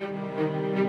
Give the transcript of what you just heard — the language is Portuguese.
Música